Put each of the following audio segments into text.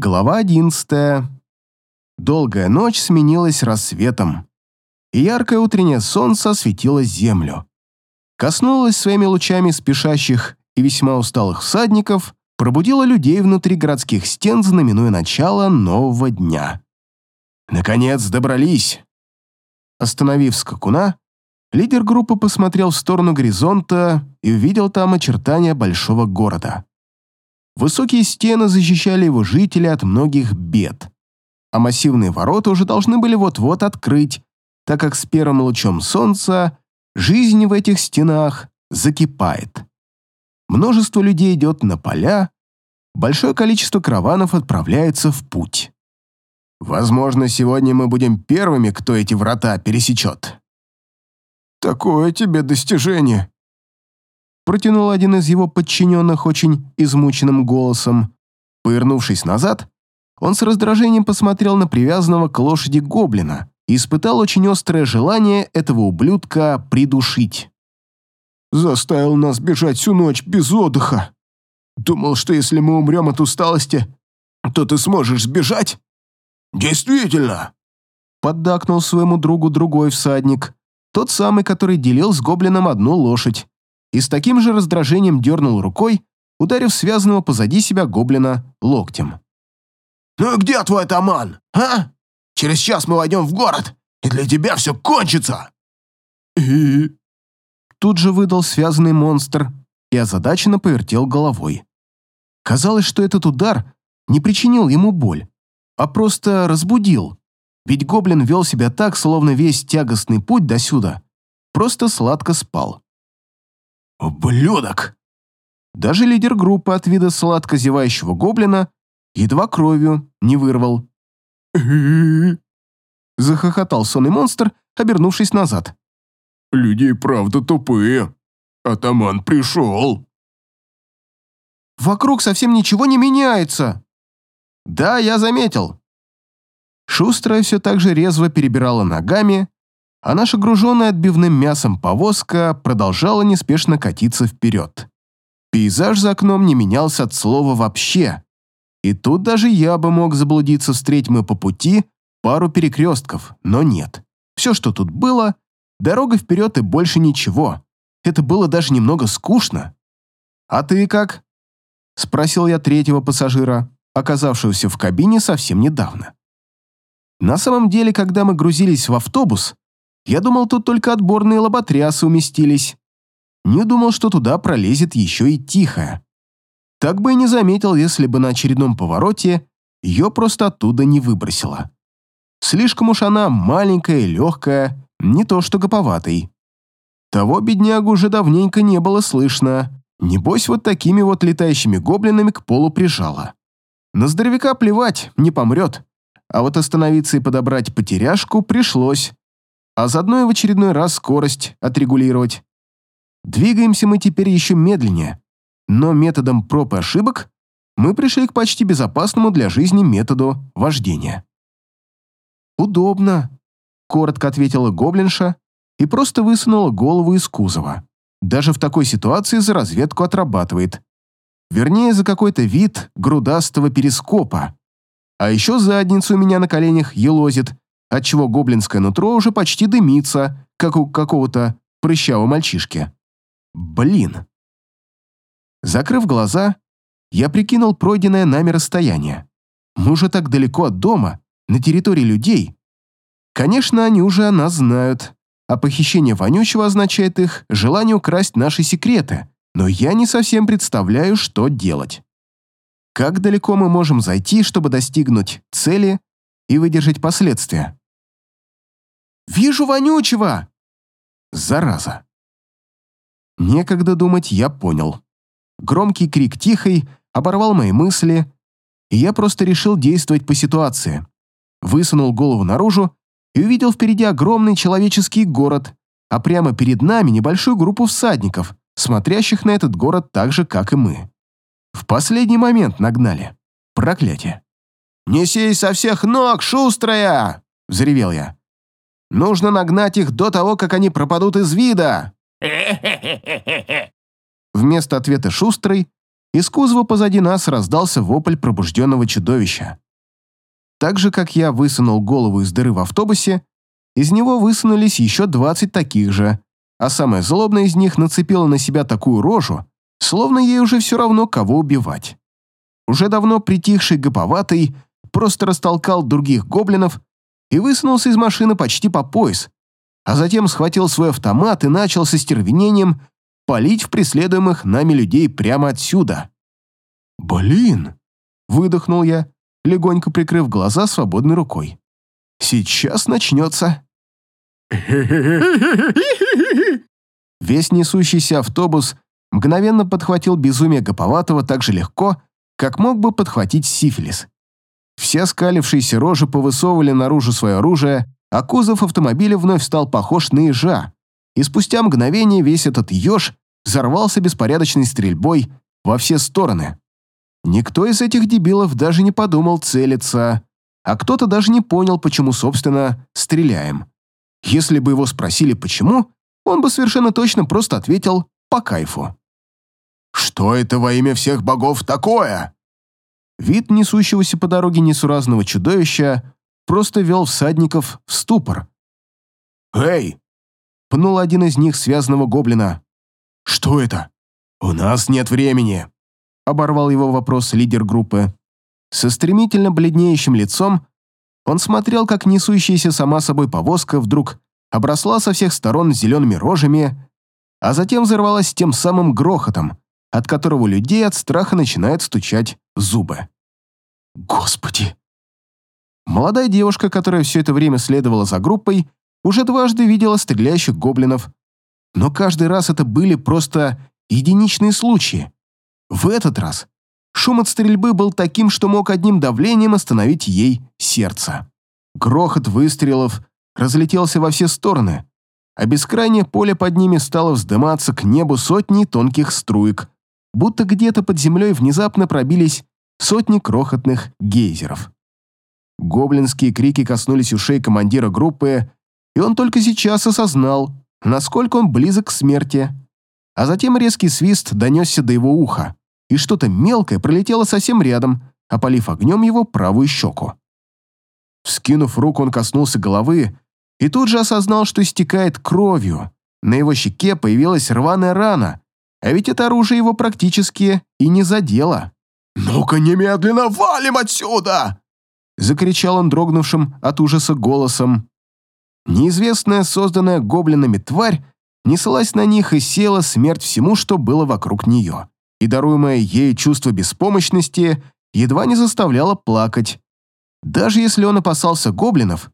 Глава одиннадцатая. Долгая ночь сменилась рассветом, и яркое утреннее солнце осветило землю. Коснулось своими лучами спешащих и весьма усталых всадников, пробудило людей внутри городских стен, знаменуя начало нового дня. Наконец добрались. Остановив скакуна, лидер группы посмотрел в сторону горизонта и увидел там очертания большого города. Высокие стены защищали его жителей от многих бед, а массивные ворота уже должны были вот-вот открыть, так как с первым лучом солнца жизнь в этих стенах закипает. Множество людей идет на поля, большое количество караванов отправляется в путь. Возможно, сегодня мы будем первыми, кто эти врата пересечет. Такое тебе достижение, протянул один из его подчиненных очень измученным голосом. Повернувшись назад, он с раздражением посмотрел на привязанного к лошади гоблина и испытал очень острое желание этого ублюдка придушить. «Заставил нас бежать всю ночь без отдыха. Думал, что если мы умрем от усталости, то ты сможешь сбежать?» «Действительно!» Поддакнул своему другу другой всадник, тот самый, который делил с гоблином одну лошадь и с таким же раздражением дернул рукой, ударив связанного позади себя гоблина локтем. «Ну и где твой атаман, а? Через час мы войдем в город, и для тебя все кончится!» Тут же выдал связанный монстр и озадаченно повертел головой. Казалось, что этот удар не причинил ему боль, а просто разбудил, ведь гоблин вел себя так, словно весь тягостный путь досюда просто сладко спал. «Ублюдок!» Даже лидер группы от вида сладко зевающего гоблина едва кровью не вырвал. Захохотал сонный монстр, обернувшись назад. «Люди и правда тупые. Атаман пришел!» «Вокруг совсем ничего не меняется!» «Да, я заметил». Шустрая все так же резво перебирала ногами, а наша груженная отбивным мясом повозка продолжала неспешно катиться вперед. Пейзаж за окном не менялся от слова «вообще». И тут даже я бы мог заблудиться, встреть мы по пути пару перекрестков, но нет. Все, что тут было, дорога вперед и больше ничего. Это было даже немного скучно. «А ты как?» — спросил я третьего пассажира, оказавшегося в кабине совсем недавно. На самом деле, когда мы грузились в автобус, я думал, тут только отборные лоботрясы уместились. Не думал, что туда пролезет еще и тихая. Так бы и не заметил, если бы на очередном повороте ее просто оттуда не выбросило. Слишком уж она маленькая и легкая, не то что гоповатый. Того беднягу уже давненько не было слышно. Небось, вот такими вот летающими гоблинами к полу прижала. На здоровяка плевать, не помрет. А вот остановиться и подобрать потеряшку пришлось а заодно и в очередной раз скорость отрегулировать. Двигаемся мы теперь еще медленнее, но методом проб и ошибок мы пришли к почти безопасному для жизни методу вождения. «Удобно», — коротко ответила гоблинша и просто высунула голову из кузова. Даже в такой ситуации за разведку отрабатывает. Вернее, за какой-то вид грудастого перископа. А еще задницу у меня на коленях елозит, отчего гоблинское нутро уже почти дымится, как у какого-то прыщавого мальчишки. Блин. Закрыв глаза, я прикинул пройденное нами расстояние. Мы уже так далеко от дома, на территории людей. Конечно, они уже о нас знают, а похищение вонючего означает их желание украсть наши секреты, но я не совсем представляю, что делать. Как далеко мы можем зайти, чтобы достигнуть цели и выдержать последствия? Вижу вонючего!» Зараза. Некогда думать, я понял. Громкий крик тихой оборвал мои мысли, и я просто решил действовать по ситуации. Высунул голову наружу и увидел впереди огромный человеческий город, а прямо перед нами небольшую группу всадников, смотрящих на этот город так же, как и мы. В последний момент нагнали. Проклятие. «Несись со всех ног, шустрая!» — взревел я. Нужно нагнать их до того, как они пропадут из вида!» Вместо ответа шустрый из кузова позади нас раздался вопль пробужденного чудовища. Так же, как я высунул голову из дыры в автобусе, из него высунулись еще 20 таких же, а самая злобная из них нацепила на себя такую рожу, словно ей уже все равно, кого убивать. Уже давно притихший гоповатый просто растолкал других гоблинов и высунулся из машины почти по пояс, а затем схватил свой автомат и начал со стервенением палить в преследуемых нами людей прямо отсюда. «Блин!» — выдохнул я, легонько прикрыв глаза свободной рукой. «Сейчас начнется!» Весь несущийся автобус мгновенно подхватил безумие Гоповатого так же легко, как мог бы подхватить сифилис. Все скалившиеся рожи повысовывали наружу свое оружие, а кузов автомобиля вновь стал похож на ежа, и спустя мгновение весь этот еж взорвался беспорядочной стрельбой во все стороны. Никто из этих дебилов даже не подумал целиться, а кто-то даже не понял, почему, собственно, стреляем. Если бы его спросили почему, он бы совершенно точно просто ответил «по кайфу». «Что это во имя всех богов такое?» Вид несущегося по дороге несуразного чудовища просто вел всадников в ступор. «Эй!» — пнул один из них связанного гоблина. «Что это? У нас нет времени!» — оборвал его вопрос лидер группы. Со стремительно бледнеющим лицом он смотрел, как несущаяся сама собой повозка вдруг обросла со всех сторон зелеными рожами, а затем взорвалась тем самым грохотом, от которого людей от страха начинают стучать зубы. Господи! Молодая девушка, которая все это время следовала за группой, уже дважды видела стреляющих гоблинов, но каждый раз это были просто единичные случаи. В этот раз шум от стрельбы был таким, что мог одним давлением остановить ей сердце. Грохот выстрелов разлетелся во все стороны, а бескрайнее поле под ними стало вздыматься к небу сотни тонких струек, будто где-то под землей внезапно пробились сотни крохотных гейзеров. Гоблинские крики коснулись ушей командира группы, и он только сейчас осознал, насколько он близок к смерти. А затем резкий свист донесся до его уха, и что-то мелкое пролетело совсем рядом, опалив огнем его правую щеку. Вскинув руку, он коснулся головы и тут же осознал, что истекает кровью. На его щеке появилась рваная рана, а ведь это оружие его практически и не задело. «Ну-ка немедленно валим отсюда!» Закричал он дрогнувшим от ужаса голосом. Неизвестная, созданная гоблинами тварь, неслась на них и села смерть всему, что было вокруг нее. И даруемое ей чувство беспомощности едва не заставляло плакать. Даже если он опасался гоблинов,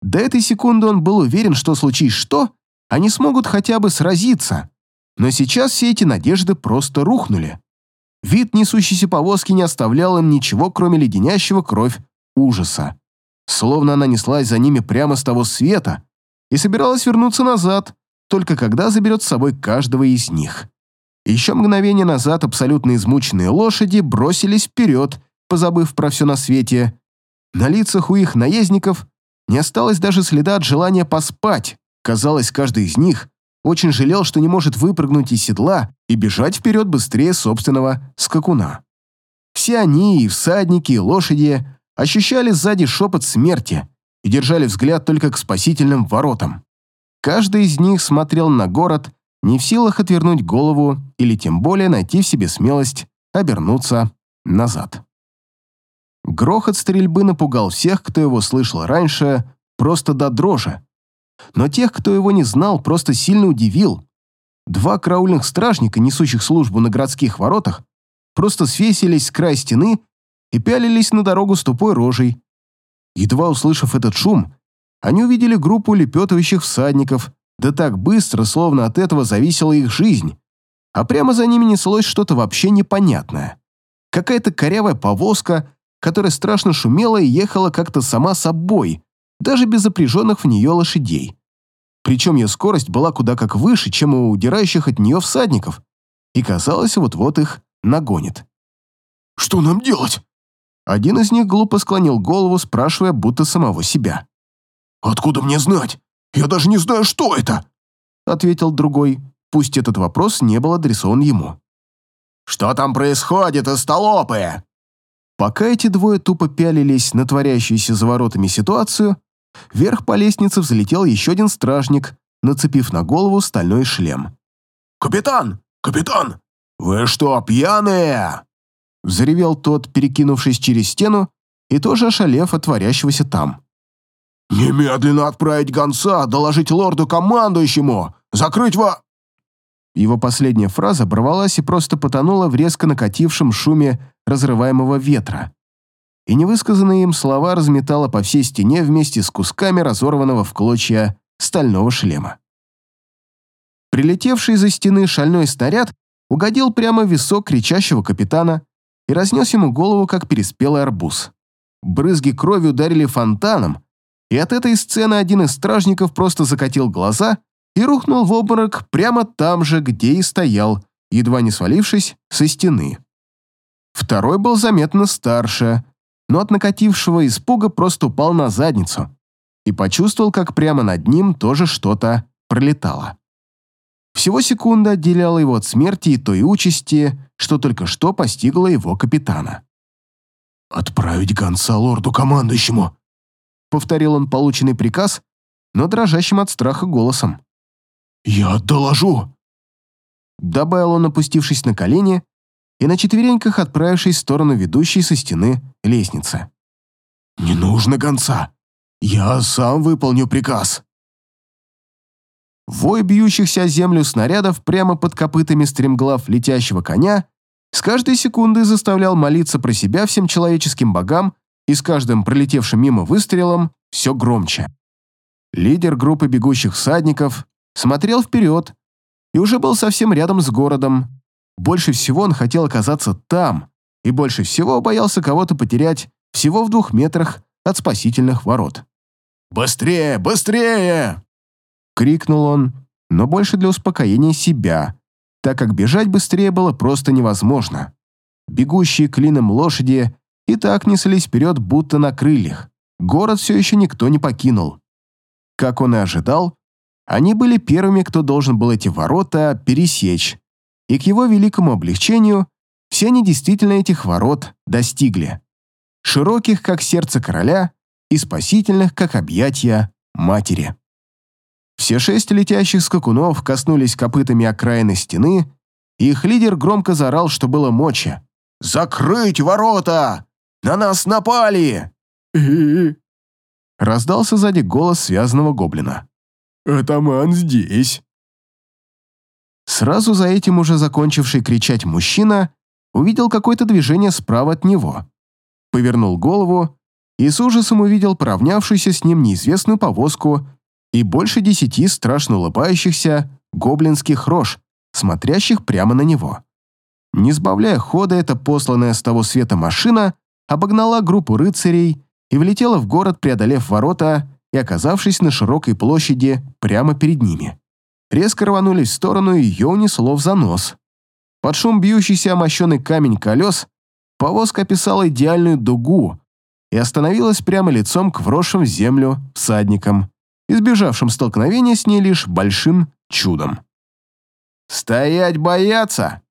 до этой секунды он был уверен, что случись что, они смогут хотя бы сразиться. Но сейчас все эти надежды просто рухнули. Вид несущейся повозки не оставлял им ничего, кроме леденящего кровь ужаса. Словно она неслась за ними прямо с того света и собиралась вернуться назад, только когда заберет с собой каждого из них. Еще мгновение назад абсолютно измученные лошади бросились вперед, позабыв про все на свете. На лицах у их наездников не осталось даже следа от желания поспать. Казалось, каждый из них очень жалел, что не может выпрыгнуть из седла и бежать вперед быстрее собственного скакуна. Все они, и всадники, и лошади, ощущали сзади шепот смерти и держали взгляд только к спасительным воротам. Каждый из них смотрел на город, не в силах отвернуть голову или тем более найти в себе смелость обернуться назад. Грохот стрельбы напугал всех, кто его слышал раньше, просто до дрожи но тех, кто его не знал, просто сильно удивил. Два караульных стражника, несущих службу на городских воротах, просто свесились с края стены и пялились на дорогу с тупой рожей. Едва услышав этот шум, они увидели группу лепетывающих всадников, да так быстро, словно от этого зависела их жизнь. А прямо за ними неслось что-то вообще непонятное. Какая-то корявая повозка, которая страшно шумела и ехала как-то сама собой, даже без запряженных в нее лошадей. Причем ее скорость была куда как выше, чем у удирающих от нее всадников, и казалось, вот-вот их нагонит. «Что нам делать?» Один из них глупо склонил голову, спрашивая будто самого себя. «Откуда мне знать? Я даже не знаю, что это!» Ответил другой, пусть этот вопрос не был адресован ему. Что там происходит, остолопы?» Пока эти двое тупо пялились на творящуюся за воротами ситуацию, вверх по лестнице взлетел еще один стражник, нацепив на голову стальной шлем. «Капитан! Капитан! Вы что, пьяные?» Взревел тот, перекинувшись через стену и тоже ошалев от творящегося там. «Немедленно отправить гонца, доложить лорду-командующему! Закрыть во...» Его последняя фраза оборвалась и просто потонула в резко накатившем шуме разрываемого ветра. И невысказанные им слова разметало по всей стене вместе с кусками разорванного в клочья стального шлема. Прилетевший из-за стены шальной снаряд угодил прямо в висок кричащего капитана и разнес ему голову, как переспелый арбуз. Брызги крови ударили фонтаном, и от этой сцены один из стражников просто закатил глаза и рухнул в обморок прямо там же, где и стоял, едва не свалившись со стены. Второй был заметно старше, но от накатившего испуга просто упал на задницу и почувствовал, как прямо над ним тоже что-то пролетало. Всего секунда отделяла его от смерти и той участи, что только что постигла его капитана. «Отправить гонца лорду-командующему», повторил он полученный приказ, но дрожащим от страха голосом. «Я доложу!» Добавил он, опустившись на колени и на четвереньках отправившись в сторону ведущей со стены лестницы. «Не нужно гонца. Я сам выполню приказ». Вой бьющихся о землю снарядов прямо под копытами стремглав летящего коня с каждой секундой заставлял молиться про себя всем человеческим богам и с каждым пролетевшим мимо выстрелом все громче. Лидер группы бегущих всадников смотрел вперед и уже был совсем рядом с городом. Больше всего он хотел оказаться там и больше всего боялся кого-то потерять всего в двух метрах от спасительных ворот. «Быстрее, быстрее!» — крикнул он, но больше для успокоения себя, так как бежать быстрее было просто невозможно. Бегущие клином лошади и так неслись вперед, будто на крыльях. Город все еще никто не покинул. Как он и ожидал, они были первыми, кто должен был эти ворота пересечь, и к его великому облегчению все они действительно этих ворот достигли. Широких, как сердце короля, и спасительных, как объятия матери. Все шесть летящих скакунов коснулись копытами окраины стены, и их лидер громко заорал, что было мочи. «Закрыть ворота! На нас напали!» Раздался сзади голос связанного гоблина. «Атаман здесь!» Сразу за этим уже закончивший кричать мужчина увидел какое-то движение справа от него. Повернул голову и с ужасом увидел поравнявшуюся с ним неизвестную повозку и больше десяти страшно улыбающихся гоблинских рож, смотрящих прямо на него. Не сбавляя хода, эта посланная с того света машина обогнала группу рыцарей и влетела в город, преодолев ворота и оказавшись на широкой площади прямо перед ними. Резко рванулись в сторону, и ее унесло в занос. Под шум бьющийся о мощеный камень колес повозка описала идеальную дугу и остановилась прямо лицом к вросшим в землю всадникам, избежавшим столкновения с ней лишь большим чудом. «Стоять бояться!»